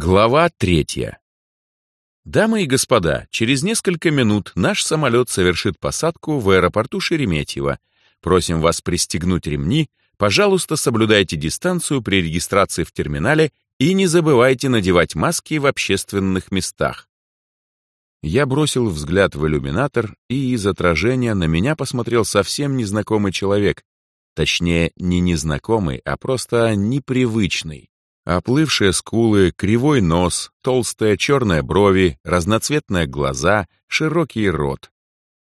Глава третья. Дамы и господа, через несколько минут наш самолет совершит посадку в аэропорту Шереметьево. Просим вас пристегнуть ремни, пожалуйста, соблюдайте дистанцию при регистрации в терминале и не забывайте надевать маски в общественных местах. Я бросил взгляд в иллюминатор, и из отражения на меня посмотрел совсем незнакомый человек. Точнее, не незнакомый, а просто непривычный. Оплывшие скулы, кривой нос, толстые черные брови, разноцветные глаза, широкий рот.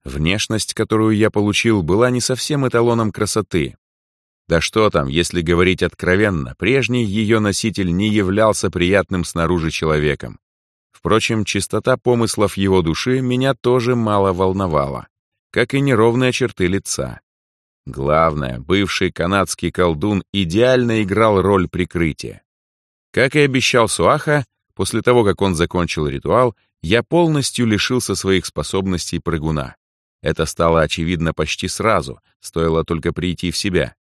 Внешность, которую я получил, была не совсем эталоном красоты. Да что там, если говорить откровенно, прежний ее носитель не являлся приятным снаружи человеком. Впрочем, чистота помыслов его души меня тоже мало волновала, как и неровные черты лица. Главное, бывший канадский колдун идеально играл роль прикрытия. Как и обещал Суаха, после того, как он закончил ритуал, я полностью лишился своих способностей прыгуна. Это стало очевидно почти сразу, стоило только прийти в себя.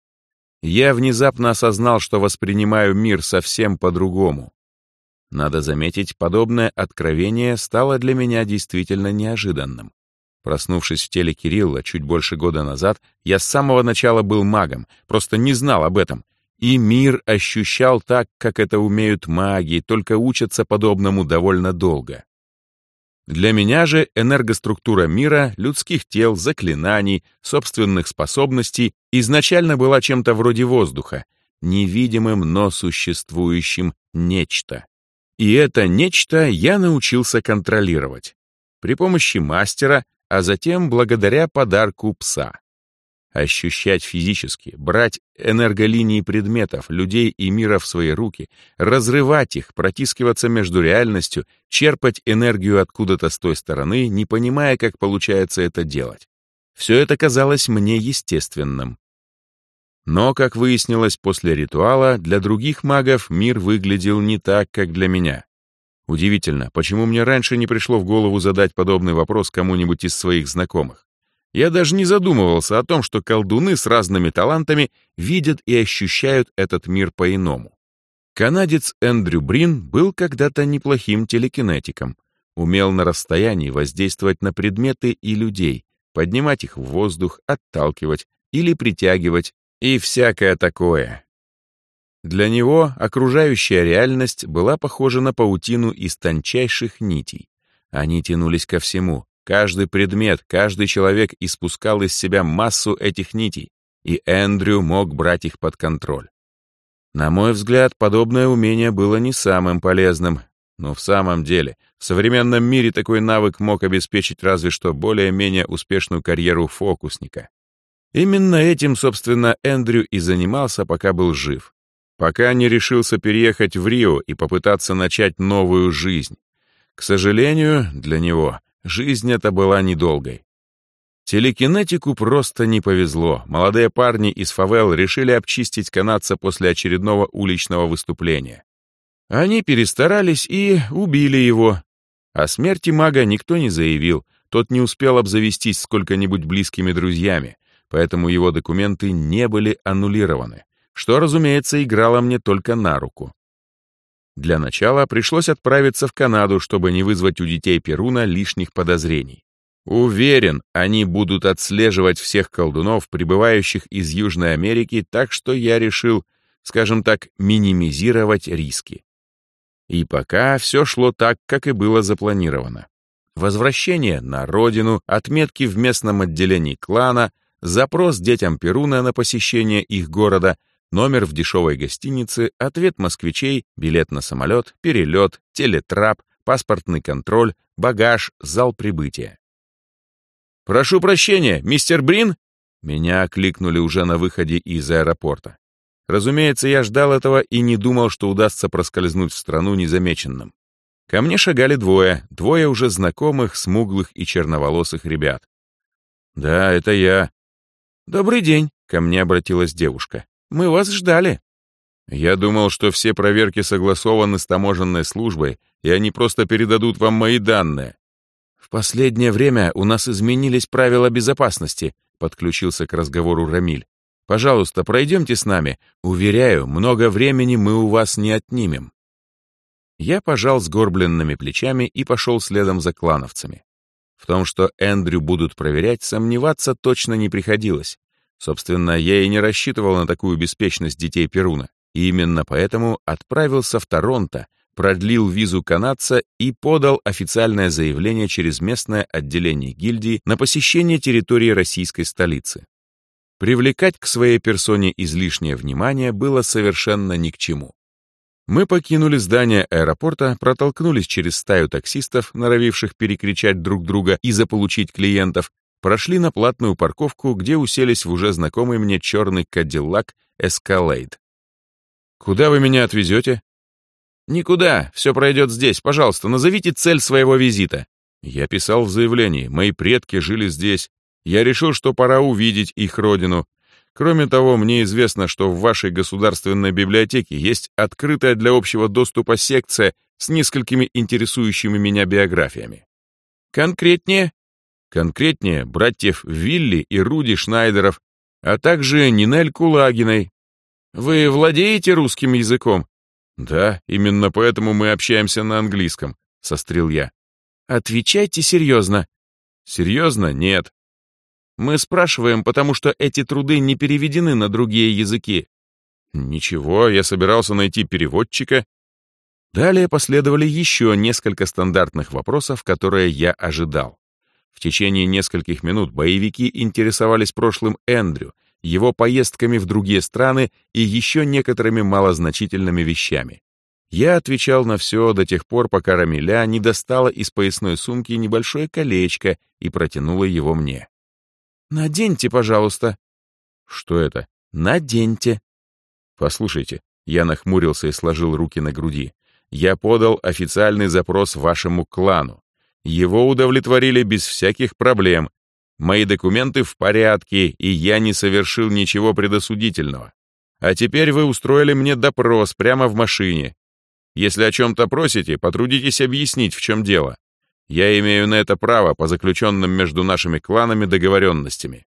Я внезапно осознал, что воспринимаю мир совсем по-другому. Надо заметить, подобное откровение стало для меня действительно неожиданным. Проснувшись в теле Кирилла чуть больше года назад, я с самого начала был магом, просто не знал об этом, и мир ощущал так, как это умеют маги, только учатся подобному довольно долго. Для меня же энергоструктура мира, людских тел, заклинаний, собственных способностей изначально была чем-то вроде воздуха, невидимым, но существующим нечто. И это нечто я научился контролировать. При помощи мастера, а затем благодаря подарку пса ощущать физически, брать энерголинии предметов, людей и мира в свои руки, разрывать их, протискиваться между реальностью, черпать энергию откуда-то с той стороны, не понимая, как получается это делать. Все это казалось мне естественным. Но, как выяснилось после ритуала, для других магов мир выглядел не так, как для меня. Удивительно, почему мне раньше не пришло в голову задать подобный вопрос кому-нибудь из своих знакомых. Я даже не задумывался о том, что колдуны с разными талантами видят и ощущают этот мир по-иному. Канадец Эндрю Брин был когда-то неплохим телекинетиком, умел на расстоянии воздействовать на предметы и людей, поднимать их в воздух, отталкивать или притягивать и всякое такое. Для него окружающая реальность была похожа на паутину из тончайших нитей. Они тянулись ко всему, Каждый предмет, каждый человек испускал из себя массу этих нитей, и Эндрю мог брать их под контроль. На мой взгляд, подобное умение было не самым полезным, но в самом деле, в современном мире такой навык мог обеспечить разве что более-менее успешную карьеру фокусника. Именно этим, собственно, Эндрю и занимался, пока был жив. Пока не решился переехать в Рио и попытаться начать новую жизнь. К сожалению, для него Жизнь эта была недолгой. Телекинетику просто не повезло. Молодые парни из фавел решили обчистить канадца после очередного уличного выступления. Они перестарались и убили его. О смерти мага никто не заявил, тот не успел обзавестись сколько-нибудь близкими друзьями, поэтому его документы не были аннулированы, что, разумеется, играло мне только на руку. Для начала пришлось отправиться в Канаду, чтобы не вызвать у детей Перуна лишних подозрений. Уверен, они будут отслеживать всех колдунов, прибывающих из Южной Америки, так что я решил, скажем так, минимизировать риски. И пока все шло так, как и было запланировано. Возвращение на родину, отметки в местном отделении клана, запрос детям Перуна на посещение их города — Номер в дешевой гостинице, ответ москвичей, билет на самолет, перелет, телетрап, паспортный контроль, багаж, зал прибытия. «Прошу прощения, мистер Брин?» Меня окликнули уже на выходе из аэропорта. Разумеется, я ждал этого и не думал, что удастся проскользнуть в страну незамеченным. Ко мне шагали двое, двое уже знакомых, смуглых и черноволосых ребят. «Да, это я». «Добрый день», — ко мне обратилась девушка. Мы вас ждали». Я думал, что все проверки согласованы с таможенной службой, и они просто передадут вам мои данные. В последнее время у нас изменились правила безопасности, подключился к разговору Рамиль. Пожалуйста, пройдемте с нами. Уверяю, много времени мы у вас не отнимем. Я пожал сгорбленными плечами и пошел следом за клановцами. В том, что Эндрю будут проверять, сомневаться точно не приходилось. Собственно, я и не рассчитывал на такую беспечность детей Перуна, и именно поэтому отправился в Торонто, продлил визу канадца и подал официальное заявление через местное отделение гильдии на посещение территории российской столицы. Привлекать к своей персоне излишнее внимание было совершенно ни к чему. Мы покинули здание аэропорта, протолкнулись через стаю таксистов, норовивших перекричать друг друга и заполучить клиентов, прошли на платную парковку, где уселись в уже знакомый мне черный Кадиллак Escalade. «Куда вы меня отвезете?» «Никуда, все пройдет здесь. Пожалуйста, назовите цель своего визита». Я писал в заявлении, мои предки жили здесь. Я решил, что пора увидеть их родину, Кроме того, мне известно, что в вашей государственной библиотеке есть открытая для общего доступа секция с несколькими интересующими меня биографиями. Конкретнее? Конкретнее братьев Вилли и Руди Шнайдеров, а также Нинель Кулагиной. Вы владеете русским языком? Да, именно поэтому мы общаемся на английском, сострил я. Отвечайте серьезно. Серьезно? Нет. Мы спрашиваем, потому что эти труды не переведены на другие языки. Ничего, я собирался найти переводчика. Далее последовали еще несколько стандартных вопросов, которые я ожидал. В течение нескольких минут боевики интересовались прошлым Эндрю, его поездками в другие страны и еще некоторыми малозначительными вещами. Я отвечал на все до тех пор, пока Рамиля не достала из поясной сумки небольшое колечко и протянула его мне. «Наденьте, пожалуйста». «Что это?» «Наденьте». «Послушайте», я нахмурился и сложил руки на груди. «Я подал официальный запрос вашему клану. Его удовлетворили без всяких проблем. Мои документы в порядке, и я не совершил ничего предосудительного. А теперь вы устроили мне допрос прямо в машине. Если о чем-то просите, потрудитесь объяснить, в чем дело. Я имею на это право по заключенным между нашими кланами договоренностями».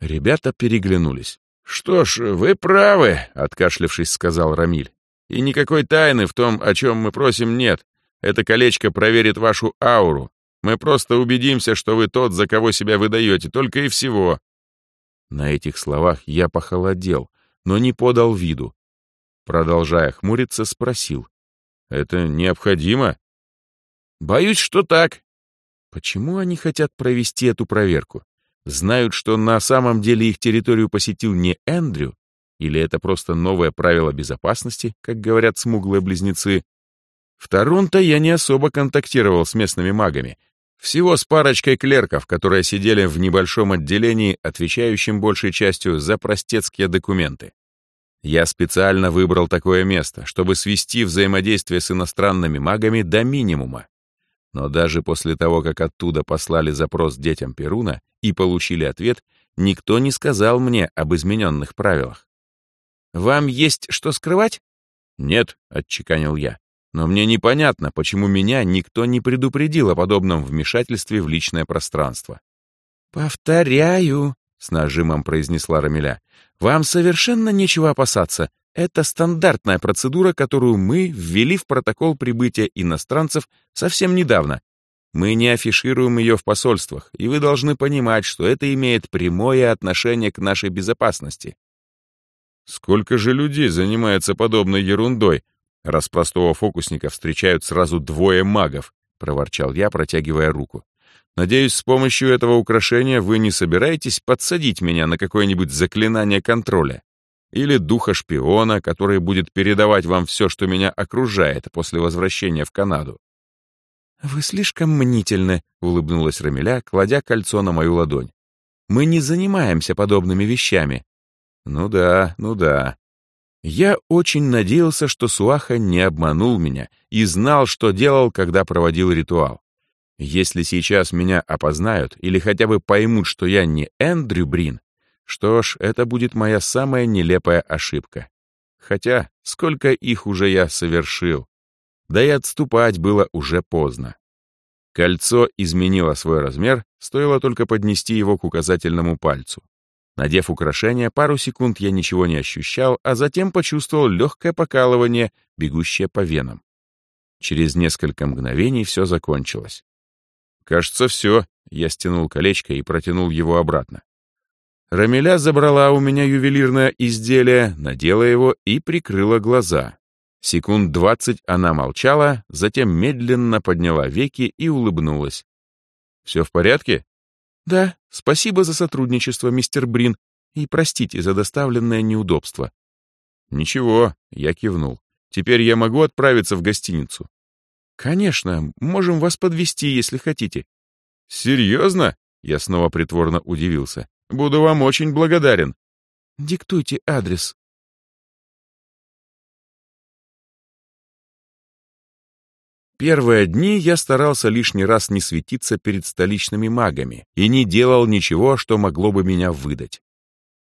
Ребята переглянулись. «Что ж, вы правы», — откашлившись, сказал Рамиль. «И никакой тайны в том, о чем мы просим, нет. Это колечко проверит вашу ауру. Мы просто убедимся, что вы тот, за кого себя выдаете, только и всего». На этих словах я похолодел, но не подал виду. Продолжая хмуриться, спросил. «Это необходимо?» Боюсь, что так. Почему они хотят провести эту проверку? Знают, что на самом деле их территорию посетил не Эндрю? Или это просто новое правило безопасности, как говорят смуглые близнецы? В Торонто я не особо контактировал с местными магами. Всего с парочкой клерков, которые сидели в небольшом отделении, отвечающем большей частью за простецкие документы. Я специально выбрал такое место, чтобы свести взаимодействие с иностранными магами до минимума. Но даже после того, как оттуда послали запрос детям Перуна и получили ответ, никто не сказал мне об измененных правилах. «Вам есть что скрывать?» «Нет», — отчеканил я. «Но мне непонятно, почему меня никто не предупредил о подобном вмешательстве в личное пространство». «Повторяю», — с нажимом произнесла Рамиля, «вам совершенно нечего опасаться. Это стандартная процедура, которую мы ввели в протокол прибытия иностранцев совсем недавно. Мы не афишируем ее в посольствах, и вы должны понимать, что это имеет прямое отношение к нашей безопасности. Сколько же людей занимается подобной ерундой, раз простого фокусника встречают сразу двое магов, проворчал я, протягивая руку. Надеюсь, с помощью этого украшения вы не собираетесь подсадить меня на какое-нибудь заклинание контроля или духа шпиона, который будет передавать вам все, что меня окружает после возвращения в Канаду. «Вы слишком мнительны», — улыбнулась Рамиля, кладя кольцо на мою ладонь. «Мы не занимаемся подобными вещами». «Ну да, ну да». Я очень надеялся, что Суаха не обманул меня и знал, что делал, когда проводил ритуал. Если сейчас меня опознают или хотя бы поймут, что я не Эндрю Брин, что ж, это будет моя самая нелепая ошибка. Хотя, сколько их уже я совершил. Да и отступать было уже поздно. Кольцо изменило свой размер, стоило только поднести его к указательному пальцу. Надев украшение, пару секунд я ничего не ощущал, а затем почувствовал легкое покалывание, бегущее по венам. Через несколько мгновений все закончилось. «Кажется, все», — я стянул колечко и протянул его обратно. Рамиля забрала у меня ювелирное изделие, надела его и прикрыла глаза. Секунд двадцать она молчала, затем медленно подняла веки и улыбнулась. «Все в порядке?» «Да, спасибо за сотрудничество, мистер Брин, и простите за доставленное неудобство». «Ничего», — я кивнул. «Теперь я могу отправиться в гостиницу?» «Конечно, можем вас подвести, если хотите». «Серьезно?» — я снова притворно удивился. Буду вам очень благодарен. Диктуйте адрес. Первые дни я старался лишний раз не светиться перед столичными магами и не делал ничего, что могло бы меня выдать.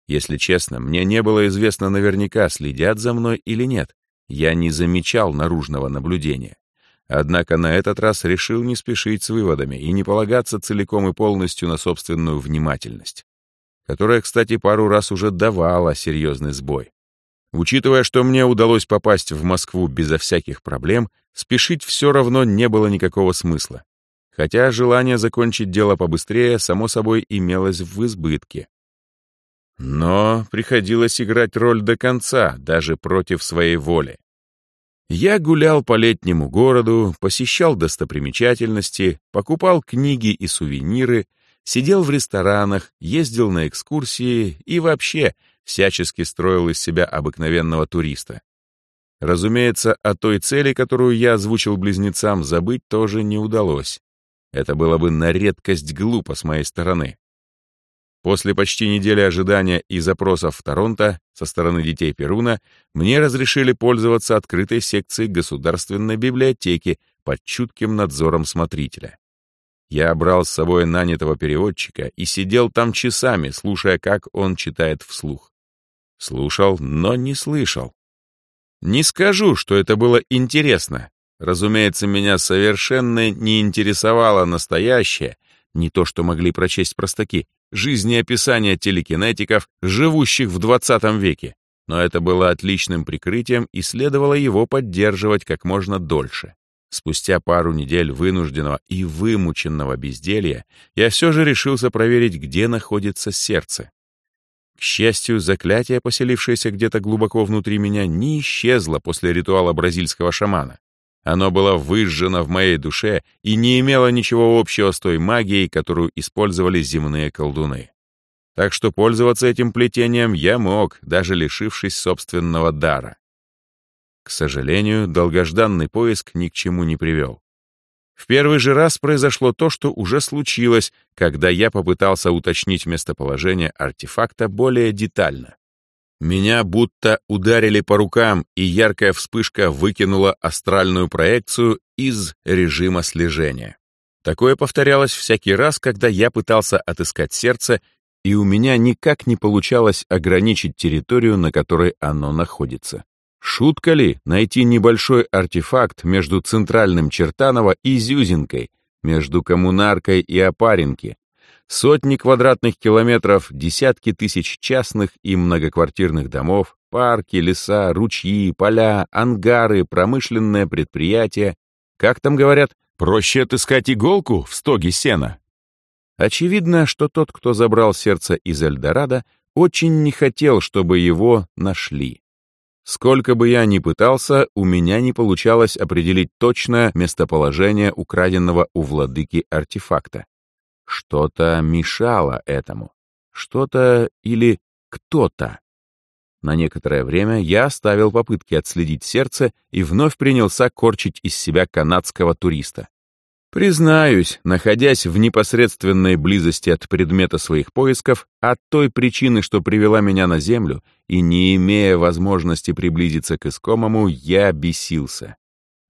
Если честно, мне не было известно наверняка, следят за мной или нет. Я не замечал наружного наблюдения. Однако на этот раз решил не спешить с выводами и не полагаться целиком и полностью на собственную внимательность которая, кстати, пару раз уже давала серьезный сбой. Учитывая, что мне удалось попасть в Москву безо всяких проблем, спешить все равно не было никакого смысла. Хотя желание закончить дело побыстрее, само собой, имелось в избытке. Но приходилось играть роль до конца, даже против своей воли. Я гулял по летнему городу, посещал достопримечательности, покупал книги и сувениры, сидел в ресторанах, ездил на экскурсии и вообще всячески строил из себя обыкновенного туриста. Разумеется, о той цели, которую я озвучил близнецам, забыть тоже не удалось. Это было бы на редкость глупо с моей стороны. После почти недели ожидания и запросов в Торонто со стороны детей Перуна мне разрешили пользоваться открытой секцией государственной библиотеки под чутким надзором смотрителя. Я брал с собой нанятого переводчика и сидел там часами, слушая, как он читает вслух. Слушал, но не слышал. Не скажу, что это было интересно. Разумеется, меня совершенно не интересовало настоящее, не то, что могли прочесть простаки, жизнеописание телекинетиков, живущих в 20 веке. Но это было отличным прикрытием и следовало его поддерживать как можно дольше. Спустя пару недель вынужденного и вымученного безделья я все же решился проверить, где находится сердце. Счастью, заклятие, поселившееся где-то глубоко внутри меня, не исчезло после ритуала бразильского шамана. Оно было выжжено в моей душе и не имело ничего общего с той магией, которую использовали земные колдуны. Так что пользоваться этим плетением я мог, даже лишившись собственного дара. К сожалению, долгожданный поиск ни к чему не привел. В первый же раз произошло то, что уже случилось, когда я попытался уточнить местоположение артефакта более детально. Меня будто ударили по рукам, и яркая вспышка выкинула астральную проекцию из режима слежения. Такое повторялось всякий раз, когда я пытался отыскать сердце, и у меня никак не получалось ограничить территорию, на которой оно находится. Шутка ли найти небольшой артефакт между центральным Чертаново и Зюзинкой, между Коммунаркой и Опаринки? Сотни квадратных километров, десятки тысяч частных и многоквартирных домов, парки, леса, ручьи, поля, ангары, промышленное предприятие. Как там говорят, проще отыскать иголку в стоге сена. Очевидно, что тот, кто забрал сердце из Эльдорадо, очень не хотел, чтобы его нашли. Сколько бы я ни пытался, у меня не получалось определить точное местоположение украденного у владыки артефакта. Что-то мешало этому. Что-то или кто-то. На некоторое время я оставил попытки отследить сердце и вновь принялся корчить из себя канадского туриста. Признаюсь, находясь в непосредственной близости от предмета своих поисков, от той причины, что привела меня на Землю, и не имея возможности приблизиться к искомому, я бесился.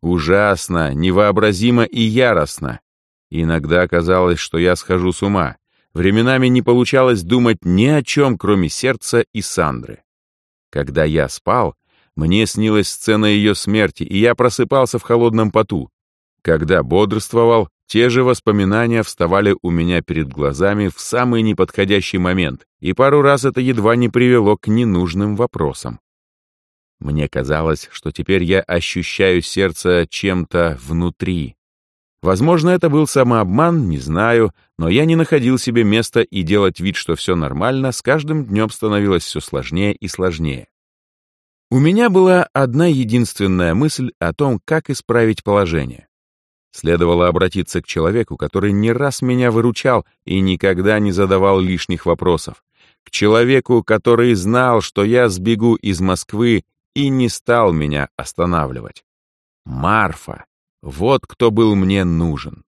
Ужасно, невообразимо и яростно. Иногда казалось, что я схожу с ума. Временами не получалось думать ни о чем, кроме сердца и Сандры. Когда я спал, мне снилась сцена ее смерти, и я просыпался в холодном поту, когда бодрствовал, те же воспоминания вставали у меня перед глазами в самый неподходящий момент, и пару раз это едва не привело к ненужным вопросам. Мне казалось, что теперь я ощущаю сердце чем-то внутри. Возможно, это был самообман, не знаю, но я не находил себе места и делать вид, что все нормально, с каждым днем становилось все сложнее и сложнее. У меня была одна единственная мысль о том, как исправить положение. Следовало обратиться к человеку, который не раз меня выручал и никогда не задавал лишних вопросов. К человеку, который знал, что я сбегу из Москвы и не стал меня останавливать. Марфа. Вот кто был мне нужен.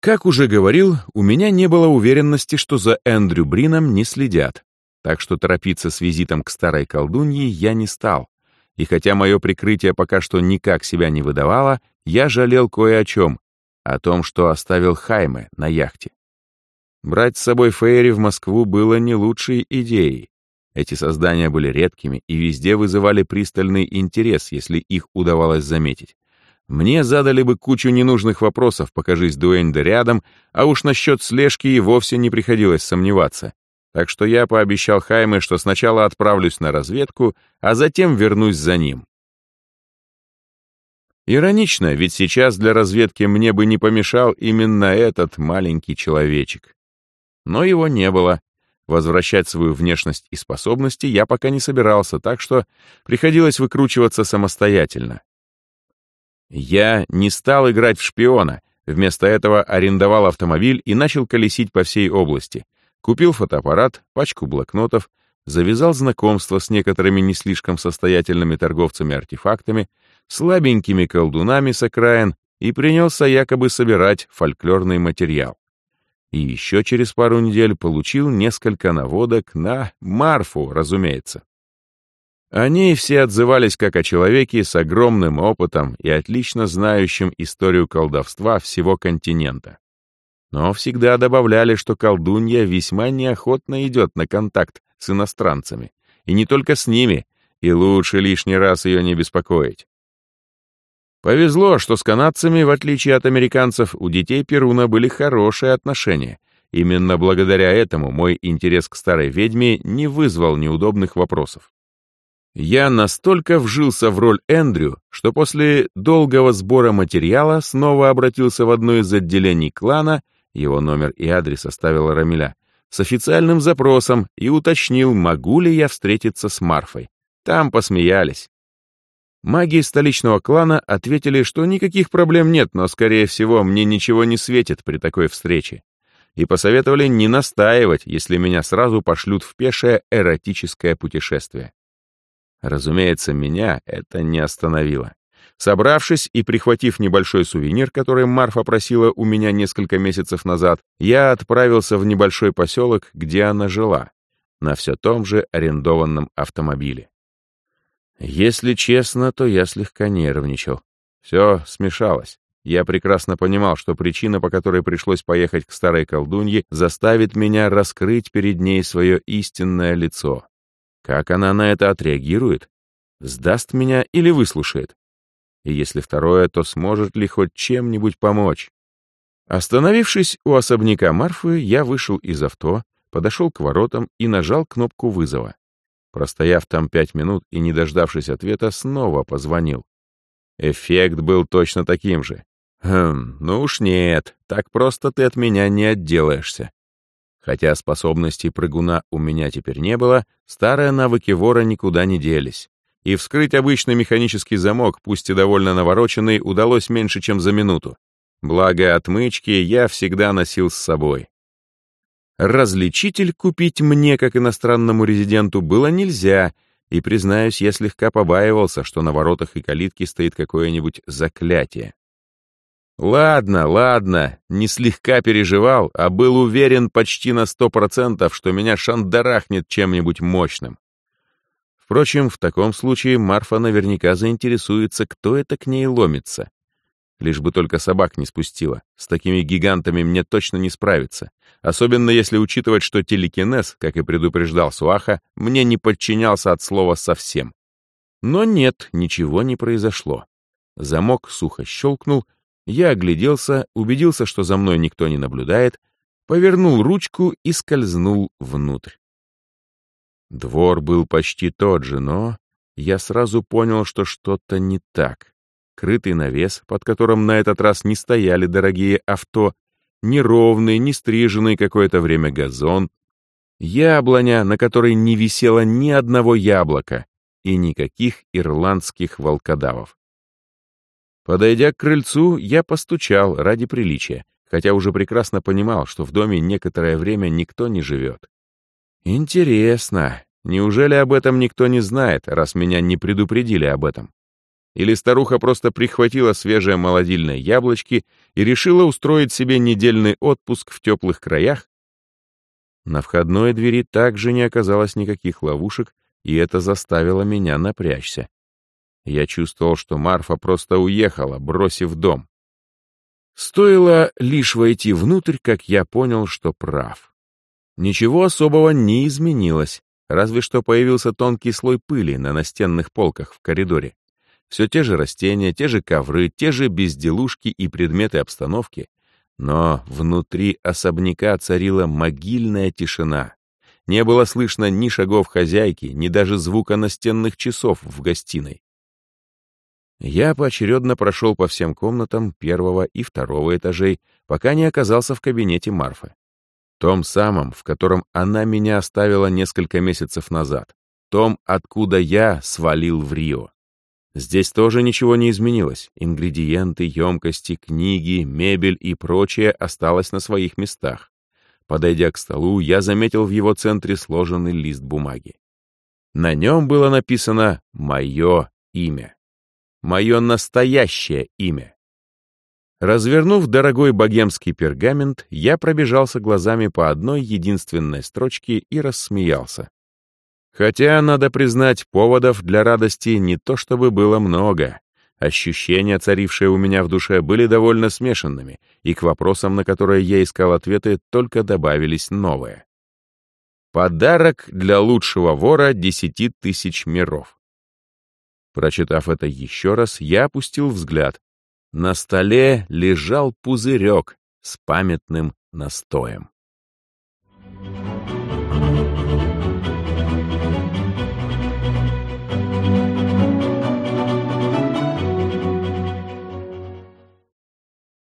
Как уже говорил, у меня не было уверенности, что за Эндрю Брином не следят, так что торопиться с визитом к старой колдунье я не стал. И хотя мое прикрытие пока что никак себя не выдавало, я жалел кое о чем, о том, что оставил Хайме на яхте. Брать с собой Фейри в Москву было не лучшей идеей. Эти создания были редкими и везде вызывали пристальный интерес, если их удавалось заметить. Мне задали бы кучу ненужных вопросов, покажись Дуэнда рядом, а уж насчет слежки и вовсе не приходилось сомневаться. Так что я пообещал Хайме, что сначала отправлюсь на разведку, а затем вернусь за ним. Иронично, ведь сейчас для разведки мне бы не помешал именно этот маленький человечек. Но его не было, Возвращать свою внешность и способности я пока не собирался, так что приходилось выкручиваться самостоятельно. Я не стал играть в шпиона, вместо этого арендовал автомобиль и начал колесить по всей области. Купил фотоаппарат, пачку блокнотов, завязал знакомство с некоторыми не слишком состоятельными торговцами артефактами, слабенькими колдунами с окраин и принялся якобы собирать фольклорный материал и еще через пару недель получил несколько наводок на Марфу, разумеется. Они все отзывались как о человеке с огромным опытом и отлично знающим историю колдовства всего континента. Но всегда добавляли, что колдунья весьма неохотно идет на контакт с иностранцами, и не только с ними, и лучше лишний раз ее не беспокоить. Повезло, что с канадцами, в отличие от американцев, у детей Перуна были хорошие отношения. Именно благодаря этому мой интерес к старой ведьме не вызвал неудобных вопросов. Я настолько вжился в роль Эндрю, что после долгого сбора материала снова обратился в одно из отделений клана, его номер и адрес оставил Рамиля, с официальным запросом и уточнил, могу ли я встретиться с Марфой. Там посмеялись. Маги столичного клана ответили, что никаких проблем нет, но, скорее всего, мне ничего не светит при такой встрече. И посоветовали не настаивать, если меня сразу пошлют в пешее эротическое путешествие. Разумеется, меня это не остановило. Собравшись и прихватив небольшой сувенир, который Марфа просила у меня несколько месяцев назад, я отправился в небольшой поселок, где она жила, на все том же арендованном автомобиле. Если честно, то я слегка нервничал. Все смешалось. Я прекрасно понимал, что причина, по которой пришлось поехать к старой колдунье, заставит меня раскрыть перед ней свое истинное лицо. Как она на это отреагирует? Сдаст меня или выслушает? И если второе, то сможет ли хоть чем-нибудь помочь? Остановившись у особняка Марфы, я вышел из авто, подошел к воротам и нажал кнопку вызова. Простояв там пять минут и не дождавшись ответа, снова позвонил. Эффект был точно таким же. Хм, ну уж нет, так просто ты от меня не отделаешься. Хотя способностей прыгуна у меня теперь не было, старые навыки вора никуда не делись. И вскрыть обычный механический замок, пусть и довольно навороченный, удалось меньше, чем за минуту. Благо отмычки я всегда носил с собой. Различитель купить мне, как иностранному резиденту, было нельзя, и, признаюсь, я слегка побаивался, что на воротах и калитке стоит какое-нибудь заклятие. Ладно, ладно, не слегка переживал, а был уверен почти на сто процентов, что меня шандарахнет чем-нибудь мощным. Впрочем, в таком случае Марфа наверняка заинтересуется, кто это к ней ломится. Лишь бы только собак не спустила. С такими гигантами мне точно не справиться. Особенно если учитывать, что телекинез, как и предупреждал Суаха, мне не подчинялся от слова совсем. Но нет, ничего не произошло. Замок сухо щелкнул, я огляделся, убедился, что за мной никто не наблюдает, повернул ручку и скользнул внутрь. Двор был почти тот же, но я сразу понял, что что-то не так. Крытый навес, под которым на этот раз не стояли дорогие авто, неровный, не стриженный какое-то время газон, яблоня, на которой не висело ни одного яблока и никаких ирландских волкодавов. Подойдя к крыльцу, я постучал ради приличия, хотя уже прекрасно понимал, что в доме некоторое время никто не живет. Интересно, неужели об этом никто не знает, раз меня не предупредили об этом? Или старуха просто прихватила свежие молодильные яблочки и решила устроить себе недельный отпуск в теплых краях? На входной двери также не оказалось никаких ловушек, и это заставило меня напрячься. Я чувствовал, что Марфа просто уехала, бросив дом. Стоило лишь войти внутрь, как я понял, что прав. Ничего особого не изменилось, разве что появился тонкий слой пыли на настенных полках в коридоре. Все те же растения, те же ковры, те же безделушки и предметы обстановки. Но внутри особняка царила могильная тишина. Не было слышно ни шагов хозяйки, ни даже звука настенных часов в гостиной. Я поочередно прошел по всем комнатам первого и второго этажей, пока не оказался в кабинете Марфы. Том самом, в котором она меня оставила несколько месяцев назад. Том, откуда я свалил в Рио. Здесь тоже ничего не изменилось. Ингредиенты, емкости, книги, мебель и прочее осталось на своих местах. Подойдя к столу, я заметил в его центре сложенный лист бумаги. На нем было написано «Мое имя». Мое настоящее имя. Развернув дорогой богемский пергамент, я пробежался глазами по одной единственной строчке и рассмеялся. Хотя, надо признать, поводов для радости не то чтобы было много. Ощущения, царившие у меня в душе, были довольно смешанными, и к вопросам, на которые я искал ответы, только добавились новые. Подарок для лучшего вора десяти тысяч миров. Прочитав это еще раз, я опустил взгляд. На столе лежал пузырек с памятным настоем.